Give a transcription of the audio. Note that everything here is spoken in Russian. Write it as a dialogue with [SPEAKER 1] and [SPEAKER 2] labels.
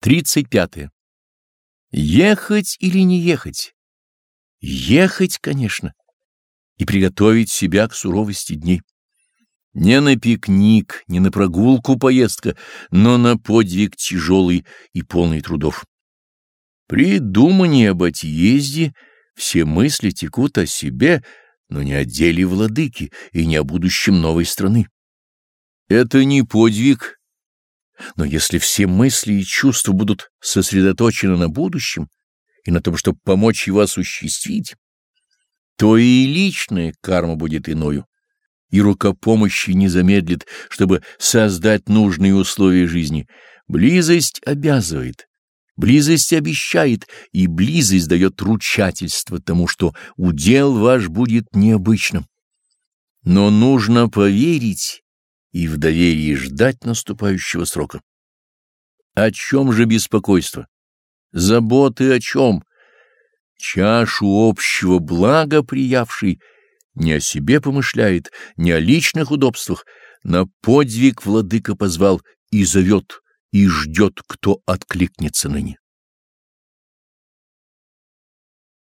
[SPEAKER 1] 35. Ехать или не ехать? Ехать, конечно, и приготовить себя к суровости дней. Не на пикник, не на прогулку поездка, но на подвиг тяжелый и полный трудов. При думании об отъезде все мысли текут о себе, но не о деле владыки и не о будущем новой страны. Это не подвиг, но если все мысли и чувства будут сосредоточены на будущем и на том, чтобы помочь его осуществить, то и личная карма будет иною, и рука помощи не замедлит, чтобы создать нужные условия жизни. Близость обязывает, близость обещает, и близость дает ручательство тому, что удел ваш будет необычным. Но нужно поверить и в доверии ждать наступающего срока. О чем же беспокойство? Заботы о чем? Чашу общего блага приявший не о себе помышляет, не о личных удобствах, на подвиг владыка позвал и зовет, и ждет, кто откликнется ныне.